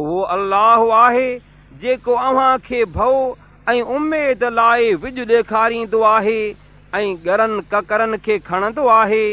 اهو الله آهي جيڪو اوهان کي ڀؤ ۽ اميد لاءِ وجهه ڏيکاريندو آهي ۽ گهرن ڪڪرن کي کڻندو آهي.